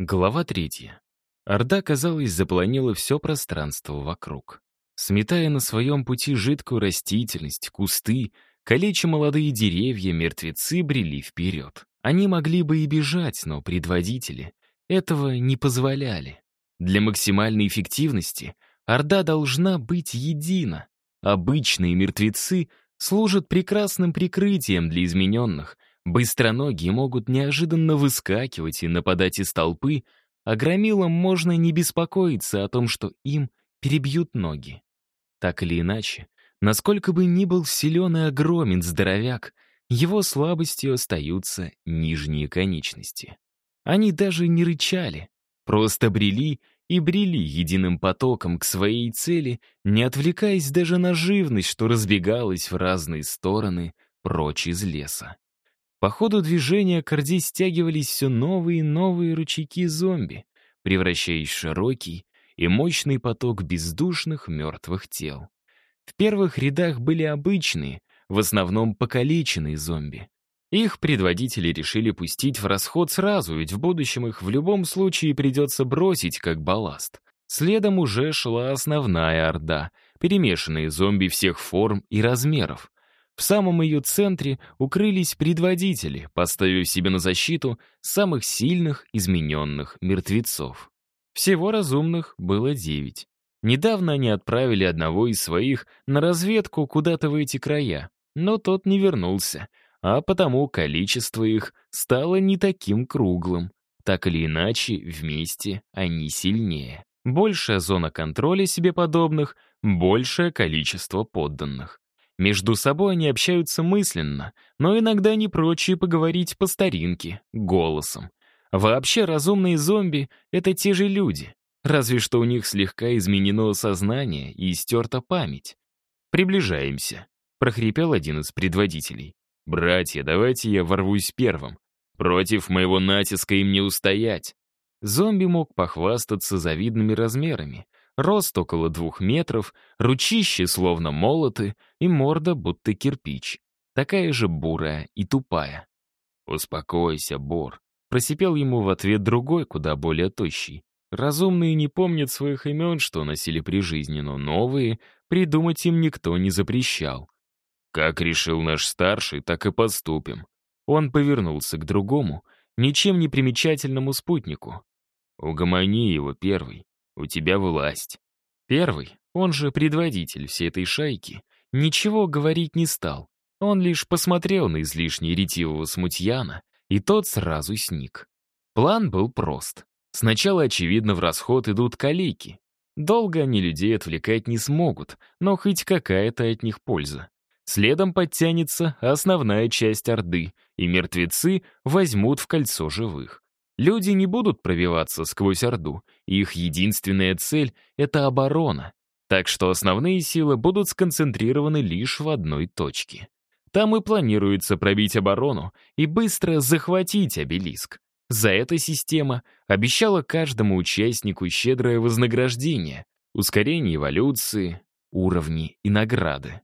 Глава третья. Орда, казалось, запланила все пространство вокруг. Сметая на своем пути жидкую растительность, кусты, калеча молодые деревья, мертвецы брели вперед. Они могли бы и бежать, но предводители этого не позволяли. Для максимальной эффективности Орда должна быть едина. Обычные мертвецы служат прекрасным прикрытием для измененных — Быстроногие могут неожиданно выскакивать и нападать из толпы, а громилам можно не беспокоиться о том, что им перебьют ноги. Так или иначе, насколько бы ни был силен и огромен здоровяк, его слабостью остаются нижние конечности. Они даже не рычали, просто брели и брели единым потоком к своей цели, не отвлекаясь даже на живность, что разбегалась в разные стороны прочь из леса. По ходу движения к орде стягивались все новые и новые ручейки зомби, превращаясь в широкий и мощный поток бездушных мертвых тел. В первых рядах были обычные, в основном покалеченные зомби. Их предводители решили пустить в расход сразу, ведь в будущем их в любом случае придется бросить как балласт. Следом уже шла основная орда, перемешанные зомби всех форм и размеров. В самом ее центре укрылись предводители, поставив себе на защиту самых сильных измененных мертвецов. Всего разумных было девять. Недавно они отправили одного из своих на разведку куда-то в эти края, но тот не вернулся, а потому количество их стало не таким круглым. Так или иначе, вместе они сильнее. Большая зона контроля себе подобных, большее количество подданных. Между собой они общаются мысленно, но иногда не прочь и поговорить по старинке, голосом. Вообще разумные зомби — это те же люди, разве что у них слегка изменено сознание и истерта память. «Приближаемся», — прохрипел один из предводителей. «Братья, давайте я ворвусь первым. Против моего натиска им не устоять». Зомби мог похвастаться завидными размерами — рост около двух метров, ручищи словно молоты и морда будто кирпич, такая же бурая и тупая. «Успокойся, Бор», — просипел ему в ответ другой, куда более тощий. Разумные не помнят своих имен, что носили при жизни, но новые придумать им никто не запрещал. Как решил наш старший, так и поступим. Он повернулся к другому, ничем не примечательному спутнику. Угомони его первый. У тебя власть. Первый, он же предводитель всей этой шайки, ничего говорить не стал. Он лишь посмотрел на излишне ретивого смутьяна, и тот сразу сник. План был прост. Сначала, очевидно, в расход идут калики. Долго они людей отвлекать не смогут, но хоть какая-то от них польза. Следом подтянется основная часть Орды, и мертвецы возьмут в кольцо живых. Люди не будут пробиваться сквозь Орду. Их единственная цель — это оборона. Так что основные силы будут сконцентрированы лишь в одной точке. Там и планируется пробить оборону и быстро захватить обелиск. За это система обещала каждому участнику щедрое вознаграждение, ускорение эволюции, уровни и награды.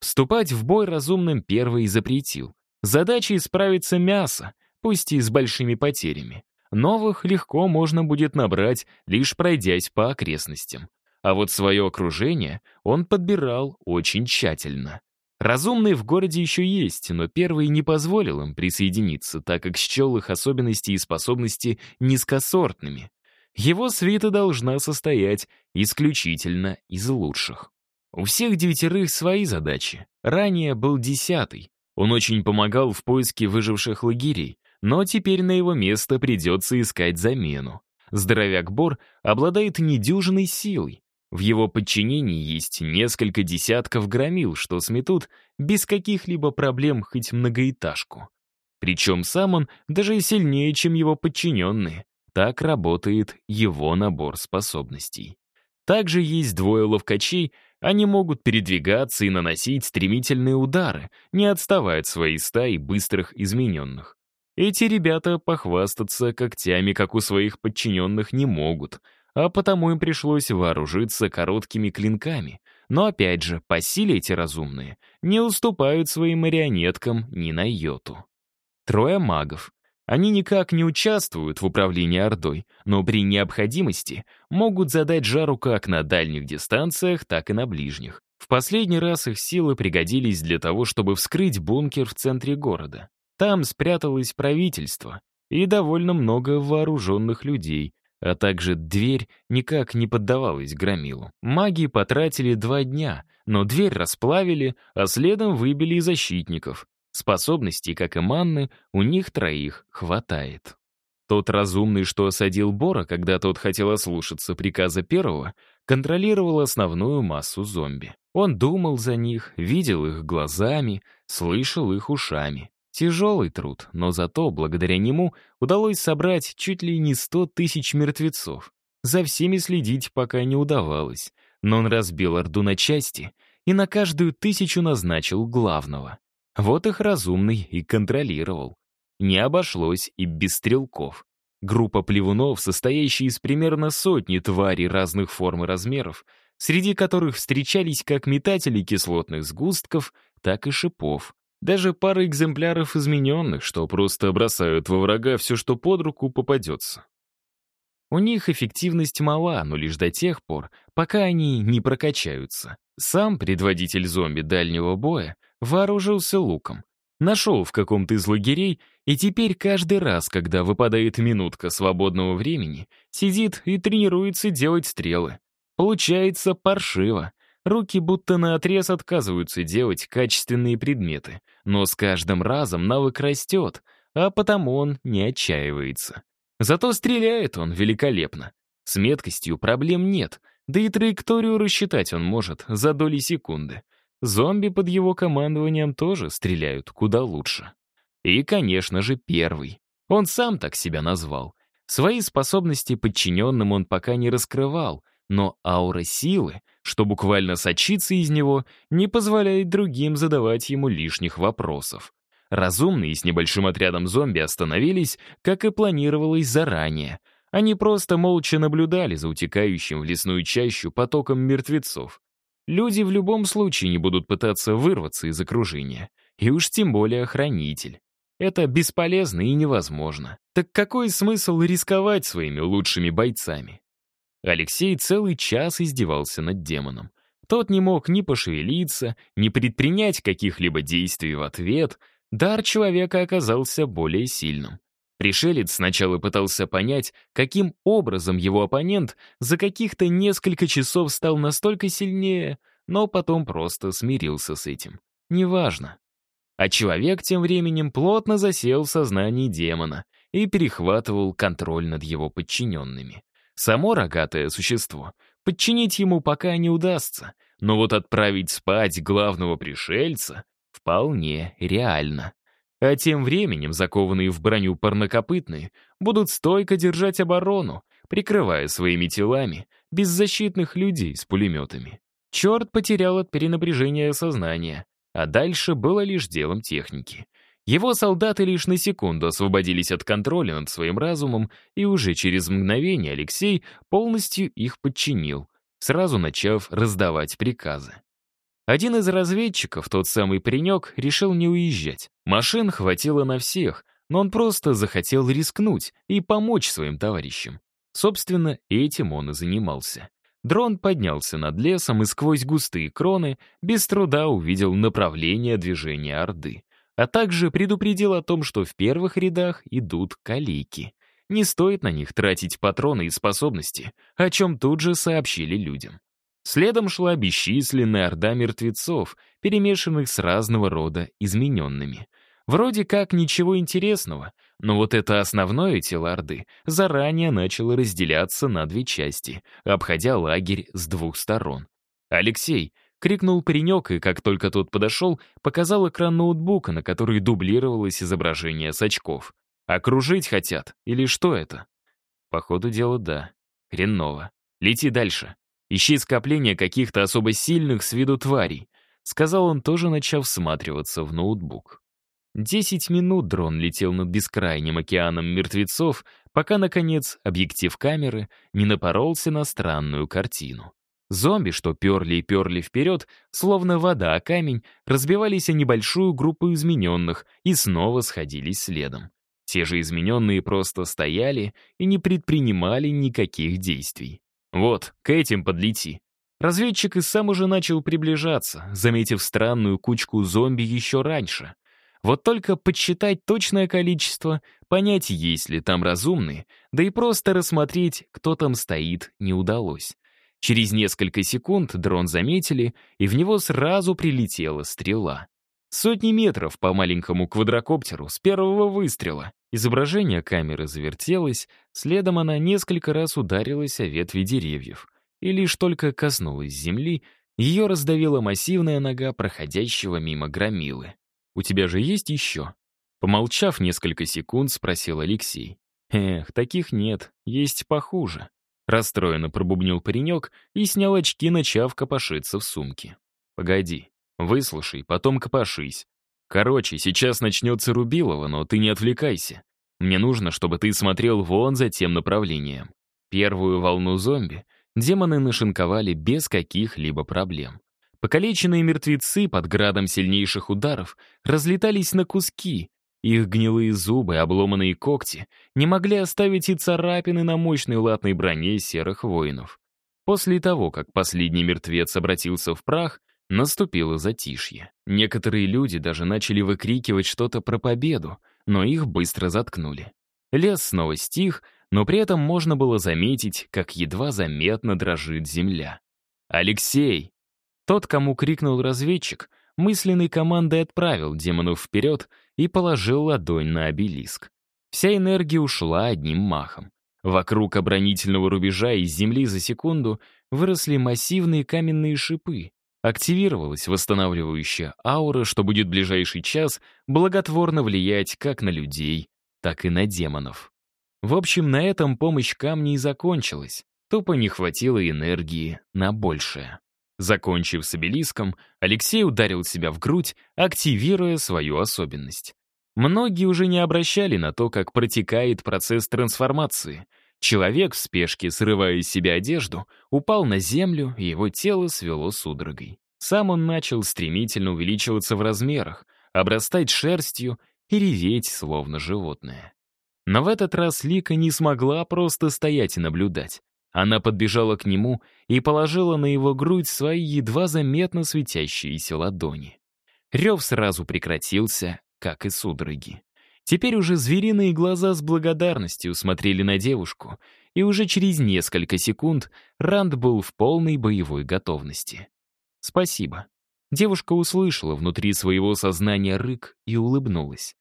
Вступать в бой разумным первый запретил. Задача исправиться мясо, пусть и с большими потерями. Новых легко можно будет набрать, лишь пройдясь по окрестностям. А вот свое окружение он подбирал очень тщательно. Разумные в городе еще есть, но первый не позволил им присоединиться, так как счел их особенности и способности низкосортными. Его свита должна состоять исключительно из лучших. У всех девятерых свои задачи. Ранее был десятый. Он очень помогал в поиске выживших лагерей, но теперь на его место придется искать замену. Здоровяк Бор обладает недюжиной силой. В его подчинении есть несколько десятков громил, что сметут без каких-либо проблем хоть многоэтажку. Причем сам он даже сильнее, чем его подчиненные. Так работает его набор способностей. Также есть двое ловкачей, они могут передвигаться и наносить стремительные удары, не отставая от своей стаи быстрых измененных. Эти ребята похвастаться когтями, как у своих подчиненных, не могут, а потому им пришлось вооружиться короткими клинками. Но опять же, по силе эти разумные не уступают своим марионеткам ни на йоту. Трое магов. Они никак не участвуют в управлении Ордой, но при необходимости могут задать жару как на дальних дистанциях, так и на ближних. В последний раз их силы пригодились для того, чтобы вскрыть бункер в центре города. Там спряталось правительство и довольно много вооруженных людей, а также дверь никак не поддавалась громилу. Маги потратили два дня, но дверь расплавили, а следом выбили и защитников. Способностей, как и манны, у них троих хватает. Тот разумный, что осадил Бора, когда тот хотел ослушаться приказа первого, контролировал основную массу зомби. Он думал за них, видел их глазами, слышал их ушами. Тяжелый труд, но зато благодаря нему удалось собрать чуть ли не сто тысяч мертвецов. За всеми следить пока не удавалось, но он разбил Орду на части и на каждую тысячу назначил главного. Вот их разумный и контролировал. Не обошлось и без стрелков. Группа плевунов, состоящая из примерно сотни тварей разных форм и размеров, среди которых встречались как метатели кислотных сгустков, так и шипов, даже пара экземпляров измененных, что просто бросают во врага все, что под руку попадется. У них эффективность мала, но лишь до тех пор, пока они не прокачаются. Сам предводитель зомби дальнего боя вооружился луком. Нашел в каком-то из лагерей, и теперь каждый раз, когда выпадает минутка свободного времени, сидит и тренируется делать стрелы. Получается паршиво. Руки будто наотрез отказываются делать качественные предметы, но с каждым разом навык растет, а потому он не отчаивается. Зато стреляет он великолепно. С меткостью проблем нет, да и траекторию рассчитать он может за доли секунды. Зомби под его командованием тоже стреляют куда лучше. И, конечно же, первый. Он сам так себя назвал. Свои способности подчиненным он пока не раскрывал, но аура силы — что буквально сочится из него, не позволяет другим задавать ему лишних вопросов. Разумные с небольшим отрядом зомби остановились, как и планировалось заранее. Они просто молча наблюдали за утекающим в лесную чащу потоком мертвецов. Люди в любом случае не будут пытаться вырваться из окружения. И уж тем более хранитель. Это бесполезно и невозможно. Так какой смысл рисковать своими лучшими бойцами? Алексей целый час издевался над демоном. Тот не мог ни пошевелиться, ни предпринять каких-либо действий в ответ. Дар человека оказался более сильным. Пришелец сначала пытался понять, каким образом его оппонент за каких-то несколько часов стал настолько сильнее, но потом просто смирился с этим. Неважно. А человек тем временем плотно засел в сознании демона и перехватывал контроль над его подчиненными. Само рогатое существо подчинить ему пока не удастся, но вот отправить спать главного пришельца вполне реально. А тем временем закованные в броню парнокопытные будут стойко держать оборону, прикрывая своими телами беззащитных людей с пулеметами. Черт потерял от перенапряжения сознание, а дальше было лишь делом техники. Его солдаты лишь на секунду освободились от контроля над своим разумом, и уже через мгновение Алексей полностью их подчинил, сразу начав раздавать приказы. Один из разведчиков, тот самый паренек, решил не уезжать. Машин хватило на всех, но он просто захотел рискнуть и помочь своим товарищам. Собственно, этим он и занимался. Дрон поднялся над лесом и сквозь густые кроны без труда увидел направление движения Орды а также предупредил о том, что в первых рядах идут калики. Не стоит на них тратить патроны и способности, о чем тут же сообщили людям. Следом шла бесчисленная орда мертвецов, перемешанных с разного рода измененными. Вроде как ничего интересного, но вот это основное тело Орды заранее начало разделяться на две части, обходя лагерь с двух сторон. Алексей — Крикнул паренек, и как только тот подошел, показал экран ноутбука, на который дублировалось изображение с очков. «Окружить хотят? Или что это?» «Походу дела, да. Хреново. Лети дальше. Ищи скопление каких-то особо сильных с виду тварей», сказал он, тоже начав всматриваться в ноутбук. Десять минут дрон летел над бескрайним океаном мертвецов, пока, наконец, объектив камеры не напоролся на странную картину. Зомби, что перли и перли вперед, словно вода о камень, разбивались о небольшую группу измененных и снова сходились следом. Те же измененные просто стояли и не предпринимали никаких действий. «Вот, к этим подлети». Разведчик и сам уже начал приближаться, заметив странную кучку зомби еще раньше. Вот только подсчитать точное количество, понять, есть ли там разумные, да и просто рассмотреть, кто там стоит, не удалось. Через несколько секунд дрон заметили, и в него сразу прилетела стрела. Сотни метров по маленькому квадрокоптеру с первого выстрела. Изображение камеры завертелось, следом она несколько раз ударилась о ветви деревьев. И лишь только коснулась земли, ее раздавила массивная нога проходящего мимо громилы. «У тебя же есть еще?» Помолчав несколько секунд, спросил Алексей. «Эх, таких нет, есть похуже». Расстроенно пробубнил паренек и снял очки, начав копошиться в сумке. «Погоди, выслушай, потом копошись. Короче, сейчас начнется Рубилова, но ты не отвлекайся. Мне нужно, чтобы ты смотрел вон за тем направлением. Первую волну зомби демоны нашинковали без каких-либо проблем. Покалеченные мертвецы под градом сильнейших ударов разлетались на куски, их гнилые зубы, обломанные когти не могли оставить и царапины на мощной латной броне серых воинов. После того, как последний мертвец обратился в прах, наступило затишье. Некоторые люди даже начали выкрикивать что-то про победу, но их быстро заткнули. Лес снова стих, но при этом можно было заметить, как едва заметно дрожит земля. «Алексей!» Тот, кому крикнул разведчик, мысленной командой отправил демонов вперед — и положил ладонь на обелиск. Вся энергия ушла одним махом. Вокруг оборонительного рубежа из земли за секунду выросли массивные каменные шипы. Активировалась восстанавливающая аура, что будет в ближайший час благотворно влиять как на людей, так и на демонов. В общем, на этом помощь камней закончилась. Тупо не хватило энергии на большее. Закончив с обелиском, Алексей ударил себя в грудь, активируя свою особенность. Многие уже не обращали на то, как протекает процесс трансформации. Человек в спешке, срывая из себя одежду, упал на землю, и его тело свело судорогой. Сам он начал стремительно увеличиваться в размерах, обрастать шерстью и реветь, словно животное. Но в этот раз Лика не смогла просто стоять и наблюдать. Она подбежала к нему и положила на его грудь свои едва заметно светящиеся ладони. Рев сразу прекратился, как и судороги. Теперь уже звериные глаза с благодарностью смотрели на девушку, и уже через несколько секунд Ранд был в полной боевой готовности. «Спасибо». Девушка услышала внутри своего сознания рык и улыбнулась.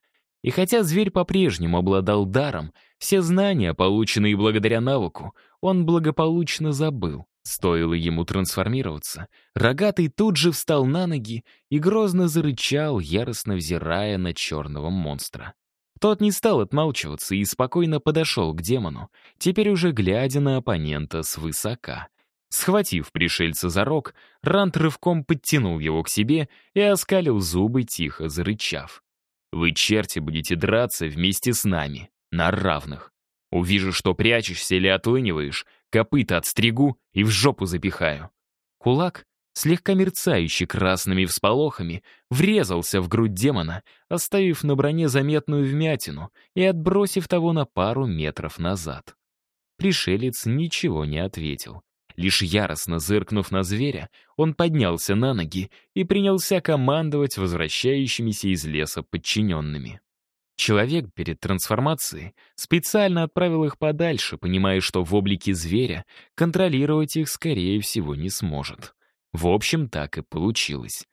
И хотя зверь по-прежнему обладал даром, все знания, полученные благодаря навыку, он благополучно забыл. Стоило ему трансформироваться. Рогатый тут же встал на ноги и грозно зарычал, яростно взирая на черного монстра. Тот не стал отмалчиваться и спокойно подошел к демону, теперь уже глядя на оппонента свысока. Схватив пришельца за рог, Рант рывком подтянул его к себе и оскалил зубы, тихо зарычав. «Вы, черти, будете драться вместе с нами!» на равных. Увижу, что прячешься или отлыниваешь, копыта отстригу и в жопу запихаю. Кулак, слегка мерцающий красными всполохами, врезался в грудь демона, оставив на броне заметную вмятину и отбросив того на пару метров назад. Пришелец ничего не ответил. Лишь яростно зыркнув на зверя, он поднялся на ноги и принялся командовать возвращающимися из леса подчиненными. Человек перед трансформацией специально отправил их подальше, понимая, что в облике зверя контролировать их, скорее всего, не сможет. В общем, так и получилось.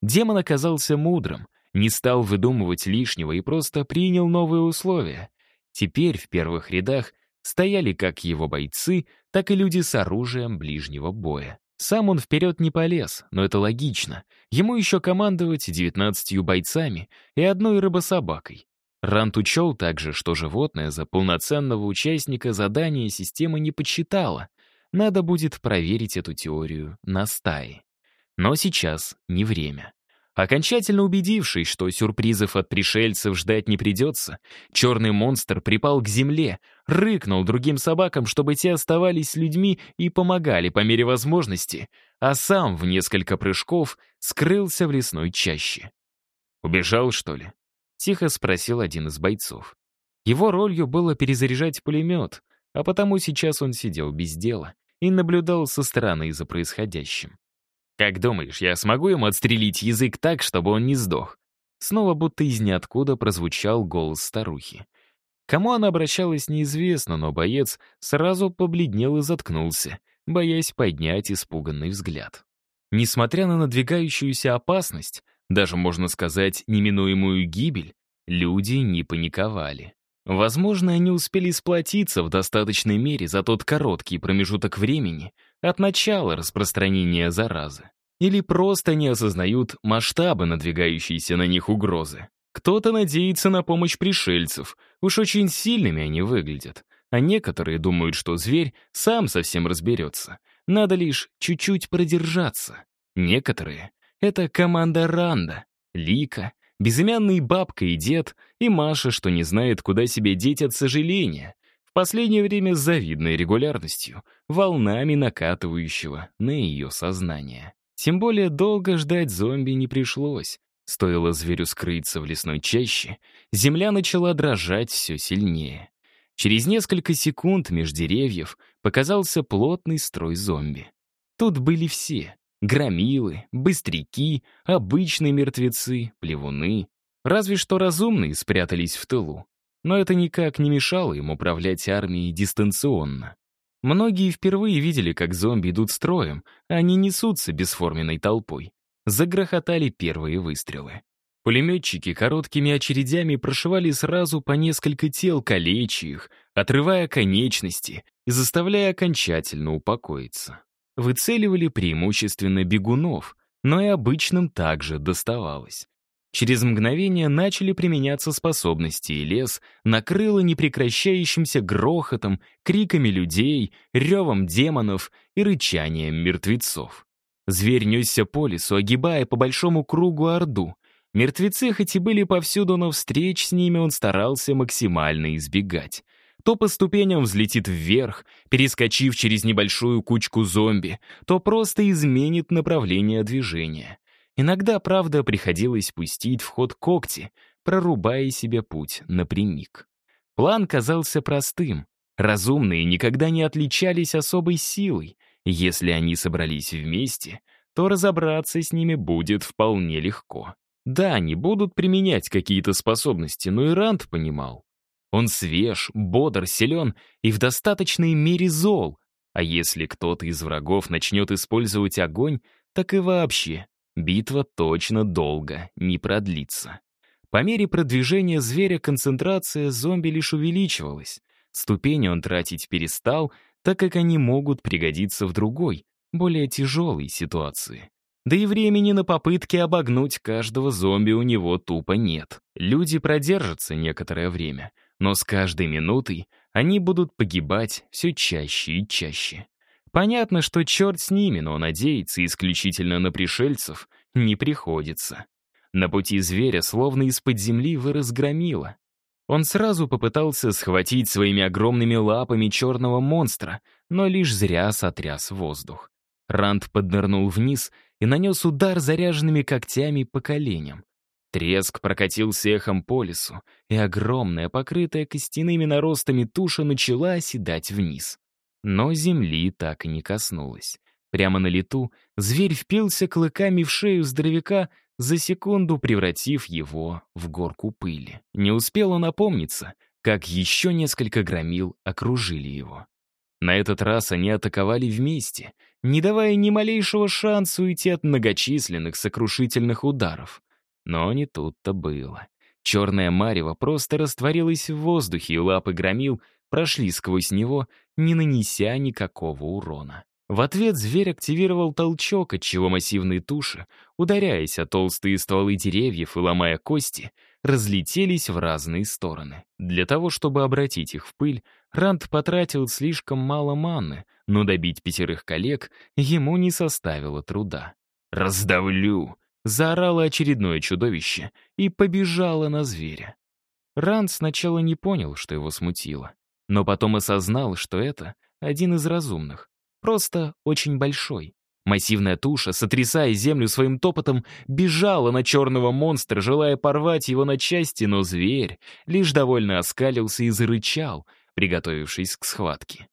Демон оказался мудрым, не стал выдумывать лишнего и просто принял новые условия. Теперь в первых рядах стояли как его бойцы, так и люди с оружием ближнего боя. Сам он вперед не полез, но это логично. Ему еще командовать 19 бойцами и одной рыбособакой. Рант учел также, что животное за полноценного участника задания система не подсчитала. Надо будет проверить эту теорию на стае. Но сейчас не время. Окончательно убедившись, что сюрпризов от пришельцев ждать не придется, черный монстр припал к земле, рыкнул другим собакам, чтобы те оставались людьми и помогали по мере возможности, а сам в несколько прыжков скрылся в лесной чаще. «Убежал, что ли?» Тихо спросил один из бойцов. Его ролью было перезаряжать пулемет, а потому сейчас он сидел без дела и наблюдал со стороны за происходящим. «Как думаешь, я смогу ему отстрелить язык так, чтобы он не сдох?» Снова будто из ниоткуда прозвучал голос старухи. Кому она обращалась, неизвестно, но боец сразу побледнел и заткнулся, боясь поднять испуганный взгляд. Несмотря на надвигающуюся опасность, даже, можно сказать, неминуемую гибель, люди не паниковали. Возможно, они успели сплотиться в достаточной мере за тот короткий промежуток времени от начала распространения заразы. Или просто не осознают масштабы надвигающейся на них угрозы. Кто-то надеется на помощь пришельцев, уж очень сильными они выглядят, а некоторые думают, что зверь сам совсем разберется, надо лишь чуть-чуть продержаться. Некоторые это команда Ранда, Лика, безымянные бабка и дед, и Маша, что не знает, куда себе деть от сожаления, в последнее время с завидной регулярностью, волнами накатывающего на ее сознание. Тем более долго ждать зомби не пришлось. Стоило зверю скрыться в лесной чаще, земля начала дрожать все сильнее. Через несколько секунд меж деревьев показался плотный строй зомби. Тут были все громилы, быстряки, обычные мертвецы, плевуны. Разве что разумные спрятались в тылу. Но это никак не мешало им управлять армией дистанционно. Многие впервые видели, как зомби идут строем, а они несутся бесформенной толпой. Загрохотали первые выстрелы. Пулеметчики короткими очередями прошивали сразу по несколько тел, калечи их, отрывая конечности и заставляя окончательно упокоиться выцеливали преимущественно бегунов, но и обычным также доставалось. Через мгновение начали применяться способности, и лес накрыло непрекращающимся грохотом, криками людей, ревом демонов и рычанием мертвецов. Зверь несся по лесу, огибая по большому кругу орду. Мертвецы хоть и были повсюду, но встреч с ними он старался максимально избегать то по ступеням взлетит вверх, перескочив через небольшую кучку зомби, то просто изменит направление движения. Иногда, правда, приходилось пустить в ход когти, прорубая себе путь напрямик. План казался простым. Разумные никогда не отличались особой силой. Если они собрались вместе, то разобраться с ними будет вполне легко. Да, они будут применять какие-то способности, но и Ранд понимал, он свеж, бодр, силен и в достаточной мере зол. А если кто-то из врагов начнет использовать огонь, так и вообще битва точно долго не продлится. По мере продвижения зверя концентрация зомби лишь увеличивалась. Ступени он тратить перестал, так как они могут пригодиться в другой, более тяжелой ситуации. Да и времени на попытки обогнуть каждого зомби у него тупо нет. Люди продержатся некоторое время — но с каждой минутой они будут погибать все чаще и чаще. Понятно, что черт с ними, но надеяться исключительно на пришельцев не приходится. На пути зверя словно из-под земли выразгромило. Он сразу попытался схватить своими огромными лапами черного монстра, но лишь зря сотряс воздух. Ранд поднырнул вниз и нанес удар заряженными когтями по коленям. Треск прокатился эхом по лесу, и огромная, покрытая костяными наростами туша начала оседать вниз. Но земли так и не коснулась. Прямо на лету зверь впился клыками в шею здоровяка, за секунду превратив его в горку пыли. Не успел напомниться, как еще несколько громил окружили его. На этот раз они атаковали вместе, не давая ни малейшего шанса уйти от многочисленных сокрушительных ударов. Но не тут-то было. Черное марево просто растворилось в воздухе, и лапы громил прошли сквозь него, не нанеся никакого урона. В ответ зверь активировал толчок, отчего массивные туши, ударяясь о толстые стволы деревьев и ломая кости, разлетелись в разные стороны. Для того, чтобы обратить их в пыль, Ранд потратил слишком мало маны, но добить пятерых коллег ему не составило труда. «Раздавлю!» заорало очередное чудовище и побежало на зверя. Ранд сначала не понял, что его смутило, но потом осознал, что это один из разумных, просто очень большой. Массивная туша, сотрясая землю своим топотом, бежала на черного монстра, желая порвать его на части, но зверь лишь довольно оскалился и зарычал, приготовившись к схватке.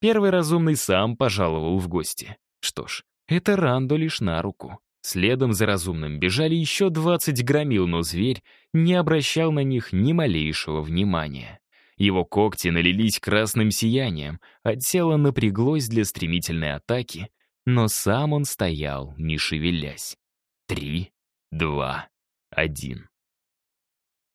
Первый разумный сам пожаловал в гости. Что ж, это Ранду лишь на руку. Следом за разумным бежали еще 20 громил, но зверь не обращал на них ни малейшего внимания. Его когти налились красным сиянием, а тело напряглось для стремительной атаки, но сам он стоял, не шевелясь. Три, два, один.